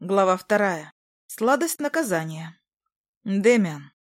Глава вторая. Сладость наказания. Дэмиан.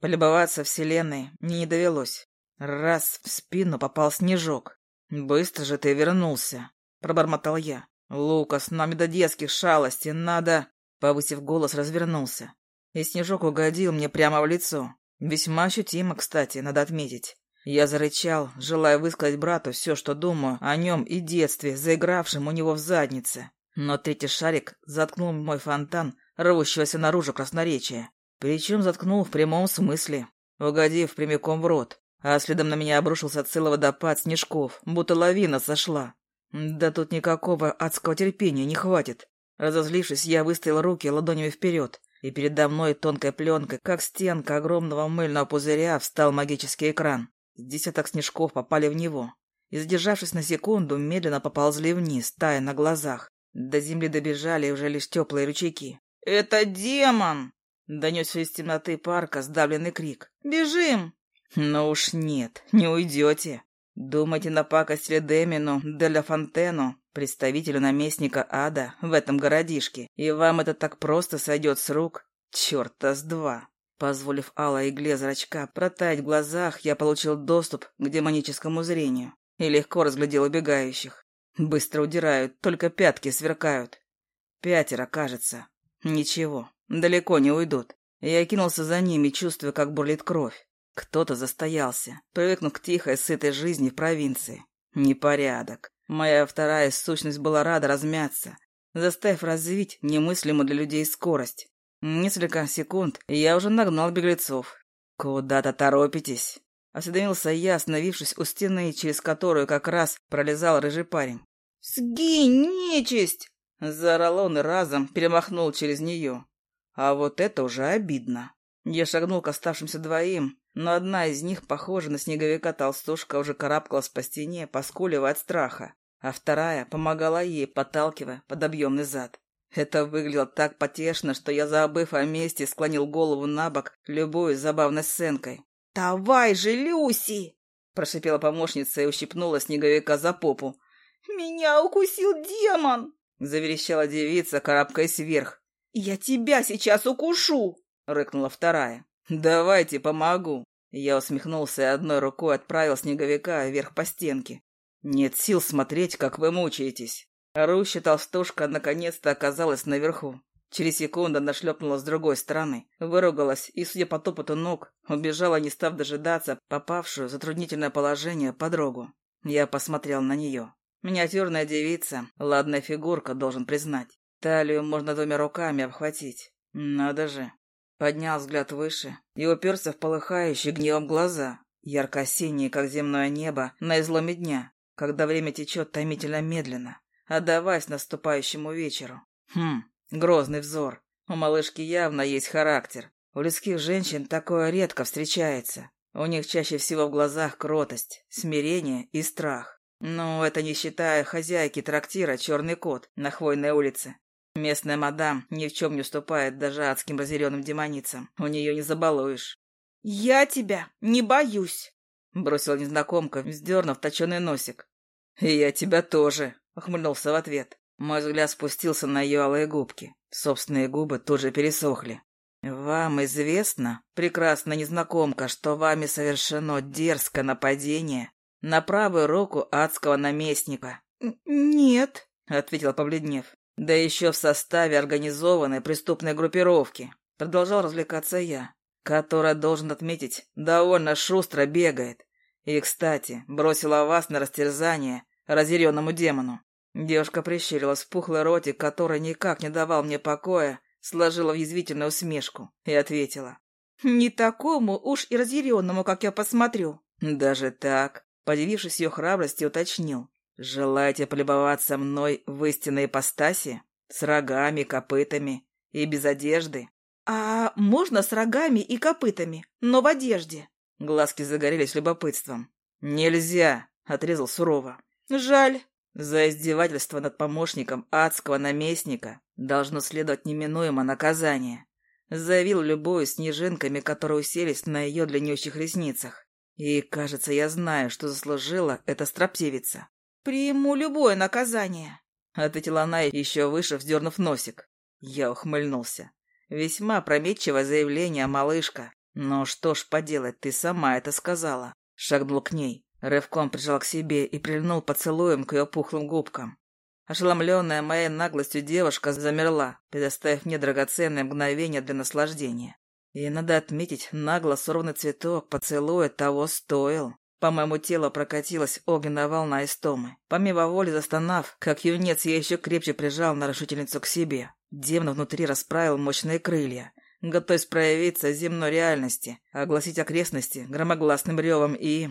Полюбоваться вселенной мне не довелось. Раз в спину попал снежок. «Быстро же ты вернулся», — пробормотал я. «Лукас, нам до детских шалостей надо...» Повысив голос, развернулся. И снежок угодил мне прямо в лицо. Весьма ощутимо, кстати, надо отметить. Я зарычал, желая высказать брату все, что думаю о нем и детстве, заигравшем у него в заднице. Но третий шарик заткнул мой фонтан, рвущегося наружу красноречия. Причем заткнул в прямом смысле, угодив прямиком в рот. А следом на меня обрушился целый водопад снежков, будто лавина сошла. Да тут никакого адского терпения не хватит. Разозлившись, я выставил руки ладонями вперед, и передо мной тонкой пленкой, как стенка огромного мыльного пузыря, встал магический экран. Десяток снежков попали в него. И, задержавшись на секунду, медленно поползли вниз, тая на глазах. До земли добежали уже лишь теплые ручейки. «Это демон!» — донесся из темноты парка сдавленный крик. «Бежим!» «Ну уж нет, не уйдете. Думаете, напакостили Демину, Деля Фонтену, представителю наместника ада в этом городишке, и вам это так просто сойдет с рук? Черта с два!» Позволив алой игле зрачка протаять в глазах, я получил доступ к демоническому зрению и легко разглядел убегающих. Быстро удирают, только пятки сверкают. Пятеро, кажется. Ничего, далеко не уйдут. Я кинулся за ними, чувствуя, как бурлит кровь. Кто-то застоялся, привыкнув к тихой, сытой жизни в провинции. Непорядок. Моя вторая сущность была рада размяться, заставив развить немыслимую для людей скорость. Несколько секунд, я уже нагнал беглецов. «Куда-то торопитесь?» Осведомился я, остановившись у стены, через которую как раз пролезал рыжий парень. «Сгинь, нечисть!» — заорал он разом перемахнул через нее. А вот это уже обидно. Я шагнул к оставшимся двоим, но одна из них, похожа на снеговика толстушка, уже карабкалась по стене, поскуливая от страха, а вторая помогала ей, подталкивая под объемный зад. Это выглядело так потешно, что я, забыв о месте, склонил голову на бок, любую забавной сценкой. «Давай же, Люси!» – прошипела помощница и ущипнула снеговика за попу. «Меня укусил демон!» — заверещала девица, карабкаясь вверх. «Я тебя сейчас укушу!» — рыкнула вторая. «Давайте помогу!» Я усмехнулся и одной рукой отправил снеговика вверх по стенке. «Нет сил смотреть, как вы мучаетесь!» Орущая толстушка наконец-то оказалась наверху. Через секунду она шлепнула с другой стороны, выругалась и, судя по топоту ног, убежала, не став дожидаться попавшую в затруднительное положение подругу. Я посмотрел на нее. Миниатюрная девица, ладная фигурка, должен признать. Талию можно двумя руками обхватить. Надо же. Поднял взгляд выше и уперся в полыхающие гневом глаза, ярко-синие, как земное небо, на изломе дня, когда время течет томительно медленно, отдаваясь наступающему вечеру. Хм, грозный взор. У малышки явно есть характер. У людских женщин такое редко встречается. У них чаще всего в глазах кротость, смирение и страх. Ну, это не считая хозяйки трактира «Черный кот» на Хвойной улице. Местная мадам ни в чем не уступает даже адским разъяренным демоницам. У нее не забалуешь. «Я тебя не боюсь», — бросила незнакомка, вздернув точеный носик. «И я тебя тоже», — ухмыльнулся в ответ. Мой взгляд спустился на ее алые губки. Собственные губы тут же пересохли. «Вам известно, прекрасная незнакомка, что вами совершено дерзкое нападение на правую руку адского наместника. «Нет», — ответила, побледнев. «Да еще в составе организованной преступной группировки», — продолжал развлекаться я, которая, должен отметить, довольно шустро бегает. И, кстати, бросила вас на растерзание разъяренному демону. Девушка прищурилась в пухлый ротик, который никак не давал мне покоя, сложила в язвительную усмешку и ответила. «Не такому уж и разъяренному, как я посмотрю». «Даже так?» Подивившись ее храбрости, уточнил. «Желаете полюбоваться мной в истинной ипостаси? С рогами, копытами и без одежды?» «А можно с рогами и копытами, но в одежде?» Глазки загорелись любопытством. «Нельзя!» — отрезал сурово. «Жаль!» За издевательство над помощником адского наместника должно следовать неминуемо наказание. Заявил любую снежинками, которые уселись на ее длиннющих ресницах. И, кажется, я знаю, что заслужила эта строптивица. «Приму любое наказание», — ответила она, еще выше вздернув носик. Я ухмыльнулся. Весьма опрометчивое заявление, малышка. Но что ж поделать, ты сама это сказала. Шагнул к ней, рывком прижал к себе и прильнул поцелуем к ее пухлым губкам. Ошеломленная моей наглостью девушка замерла, предоставив мне драгоценное мгновение для наслаждения. И надо отметить, нагло сорванный цветок поцелуя того стоил. По моему телу прокатилась огненная волна истомы. Помимо воли застонав, как юнец, я еще крепче прижал нарушительницу к себе. Демон внутри расправил мощные крылья, готовясь проявиться земной реальности, огласить окрестности громогласным ревом и...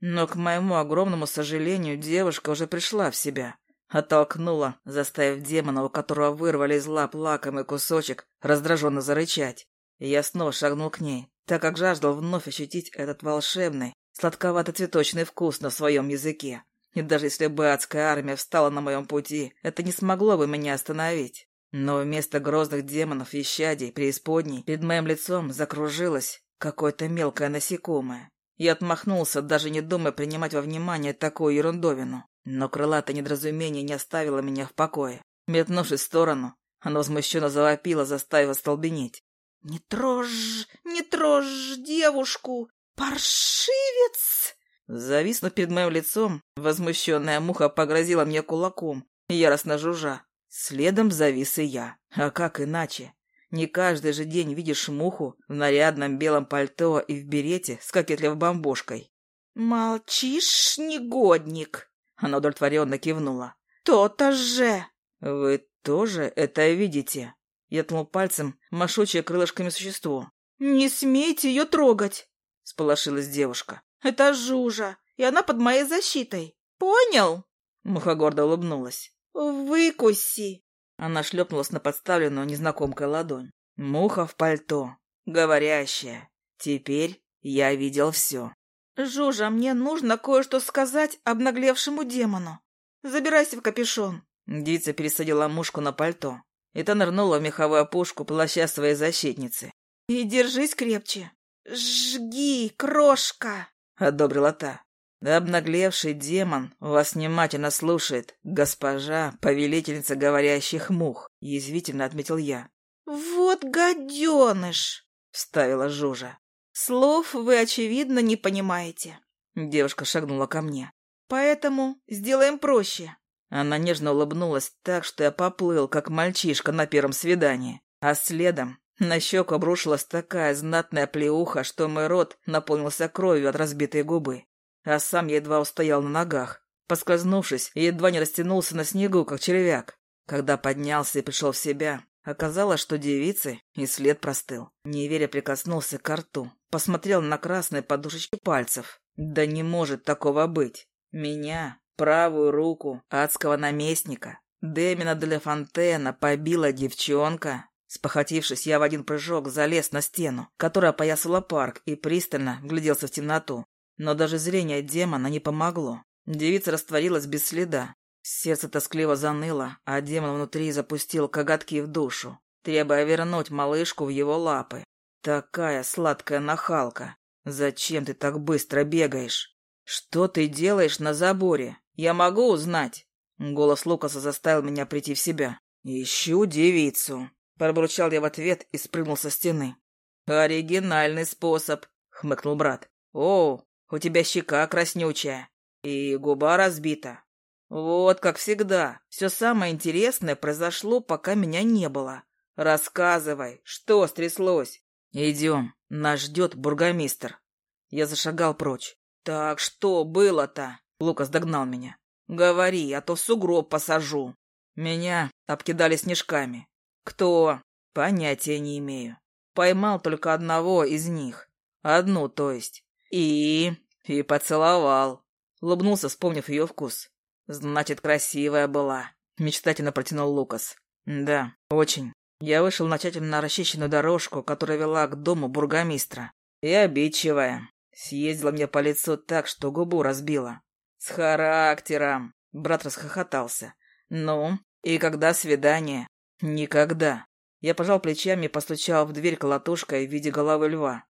Но, к моему огромному сожалению, девушка уже пришла в себя. Оттолкнула, заставив демона, у которого вырвали из лап лакомый кусочек, раздраженно зарычать. Я снова шагнул к ней, так как жаждал вновь ощутить этот волшебный, Сладковато-цветочный вкус на своем языке. И даже если бы адская армия встала на моем пути, это не смогло бы меня остановить. Но вместо грозных демонов и щадей преисподней перед моим лицом закружилось какое-то мелкое насекомое. Я отмахнулся, даже не думая принимать во внимание такую ерундовину. Но крылатое недоразумение не оставило меня в покое. Метнувшись в сторону, оно возмущенно завопило, заставив остолбенеть. «Не трожь, не трожь девушку! «Паршивец!» Зависнув перед моим лицом, возмущенная муха погрозила мне кулаком, яростно жужжа. Следом завис и я. А как иначе? Не каждый же день видишь муху в нарядном белом пальто и в берете с кокетливой бомбошкой. «Молчишь, негодник!» Она удовлетворенно кивнула. «То-то же!» «Вы тоже это видите?» Я ткнул пальцем машущее крылышками существо. «Не смейте ее трогать!» сполошилась девушка. «Это Жужа, и она под моей защитой. Понял?» Муха гордо улыбнулась. «Выкуси!» Она шлепнулась на подставленную незнакомкой ладонь. Муха в пальто. Говорящая. Теперь я видел все. «Жужа, мне нужно кое-что сказать обнаглевшему демону. Забирайся в капюшон». Дица пересадила мушку на пальто. И та нырнула в меховую опушку плаща своей защитницы. «И держись крепче. «Жги, крошка!» — одобрила та. «Обнаглевший демон вас внимательно слушает, госпожа, повелительница говорящих мух», — язвительно отметил я. «Вот гаденыш!» — вставила Жужа. «Слов вы, очевидно, не понимаете». Девушка шагнула ко мне. «Поэтому сделаем проще». Она нежно улыбнулась так, что я поплыл, как мальчишка на первом свидании, а следом на щеку обрушилась такая знатная плеуха, что мой рот наполнился кровью от разбитой губы. А сам едва устоял на ногах, поскользнувшись, едва не растянулся на снегу, как червяк. Когда поднялся и пришел в себя, оказалось, что девицы и след простыл. Неверя прикоснулся к рту, посмотрел на красные подушечки пальцев. Да не может такого быть. Меня, правую руку адского наместника, Демина де Фонтена побила девчонка, Спохватившись, я в один прыжок залез на стену, которая опоясала парк, и пристально гляделся в темноту. Но даже зрение демона не помогло. Девица растворилась без следа. Сердце тоскливо заныло, а демон внутри запустил коготки в душу, требуя вернуть малышку в его лапы. Такая сладкая нахалка. Зачем ты так быстро бегаешь? Что ты делаешь на заборе? Я могу узнать? Голос Лукаса заставил меня прийти в себя. Ищу девицу. Пробурчал я в ответ и спрыгнул со стены. «Оригинальный способ», — хмыкнул брат. «О, у тебя щека краснючая и губа разбита. Вот как всегда, все самое интересное произошло, пока меня не было. Рассказывай, что стряслось?» «Идем, нас ждет бургомистр». Я зашагал прочь. «Так что было-то?» Лукас догнал меня. «Говори, а то в сугроб посажу». Меня обкидали снежками. Кто? Понятия не имею. Поймал только одного из них. Одну, то есть. И... и поцеловал. Улыбнулся, вспомнив ее вкус. Значит, красивая была. Мечтательно протянул Лукас. Да, очень. Я вышел на тщательно расчищенную дорожку, которая вела к дому бургомистра. И обидчивая. Съездила мне по лицу так, что губу разбила. С характером. Брат расхохотался. Ну, и когда свидание? «Никогда». Я пожал плечами и постучал в дверь колотушкой в виде головы льва.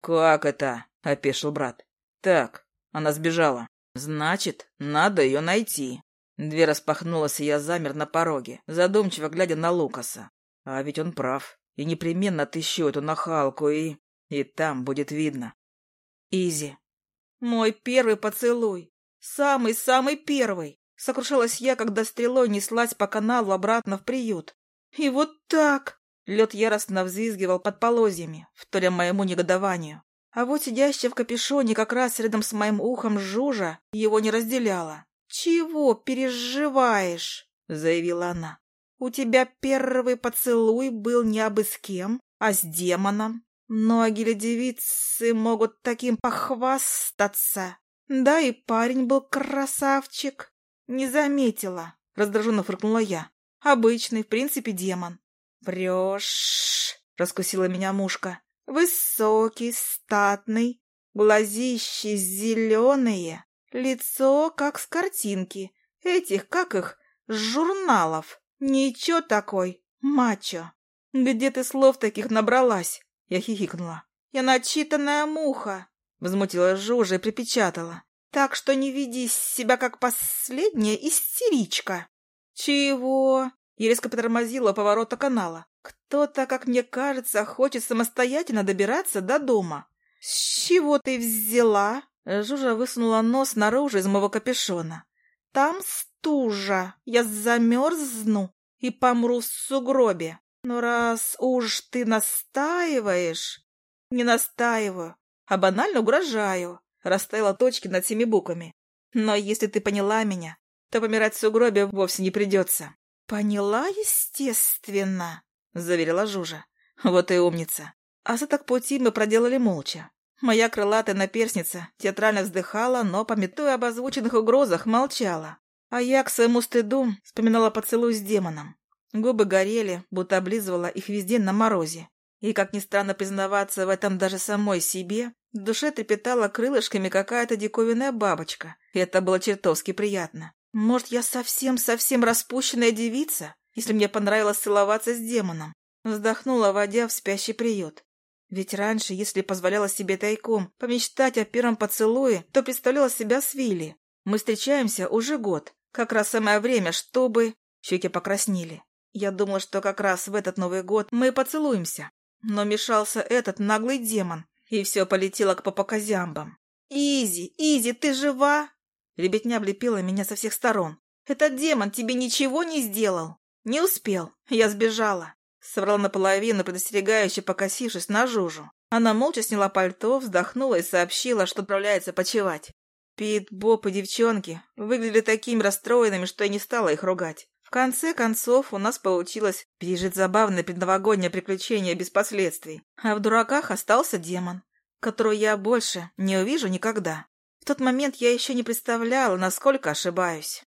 «Как это?» — опешил брат. «Так, она сбежала. Значит, надо ее найти». Дверь распахнулась, и я замер на пороге, задумчиво глядя на Лукаса. А ведь он прав. И непременно отыщу эту нахалку, и... И там будет видно. Изи. Мой первый поцелуй. Самый-самый первый. Сокрушалась я, когда стрелой неслась по каналу обратно в приют. И вот так. Лед яростно взвизгивал под полозьями, вторя моему негодованию. А вот сидящая в капюшоне как раз рядом с моим ухом Жужа его не разделяла. «Чего переживаешь?» — заявила она. «У тебя первый поцелуй был не абы с кем, а с демоном. Многие девицы могут таким похвастаться. Да и парень был красавчик. Не заметила, раздраженно фыркнула я. Обычный, в принципе, демон. Врешь, раскусила меня мушка. Высокий, статный, глазищи зеленые, лицо как с картинки. Этих, как их, журналов. Ничего такой, мачо. Где ты слов таких набралась? Я хихикнула. «Я начитанная муха!» Возмутилась Жужа и припечатала. «Так что не веди себя как последняя истеричка!» «Чего?» Я резко потормозила поворота канала. «Кто-то, как мне кажется, хочет самостоятельно добираться до дома». «С чего ты взяла?» Жужа высунула нос наружу из моего капюшона. «Там стужа. Я замерзну и помру в сугробе. Но раз уж ты настаиваешь... Не настаиваю, а банально угрожаю. Расставила точки над всеми буквами. Но если ты поняла меня, то помирать в сугробе вовсе не придется. Поняла, естественно, заверила Жужа. Вот и умница. А так пути мы проделали молча. Моя крылатая наперсница театрально вздыхала, но, пометуя об озвученных угрозах, молчала. А я, к своему стыду, вспоминала поцелуй с демоном. Губы горели, будто облизывала их везде на морозе. И, как ни странно признаваться в этом даже самой себе, в душе трепетала крылышками какая-то диковинная бабочка. И это было чертовски приятно. Может, я совсем-совсем распущенная девица, если мне понравилось целоваться с демоном? Вздохнула, водя в спящий приют. Ведь раньше, если позволяла себе тайком помечтать о первом поцелуе, то представляла себя с Вилли. Мы встречаемся уже год. Как раз самое время, чтобы... Щеки покраснели. Я думала, что как раз в этот Новый год мы поцелуемся. Но мешался этот наглый демон, и все полетело к попоказямбам. «Изи, Изи, ты жива?» Ребятня облепила меня со всех сторон. «Этот демон тебе ничего не сделал?» «Не успел. Я сбежала». Соврала наполовину, предостерегающе покосившись на Жужу. Она молча сняла пальто, вздохнула и сообщила, что отправляется почевать. Пит, Боб и девчонки выглядели такими расстроенными, что я не стала их ругать. В конце концов, у нас получилось пережить забавное предновогоднее приключение без последствий. А в дураках остался демон, которого я больше не увижу никогда. В тот момент я еще не представляла, насколько ошибаюсь.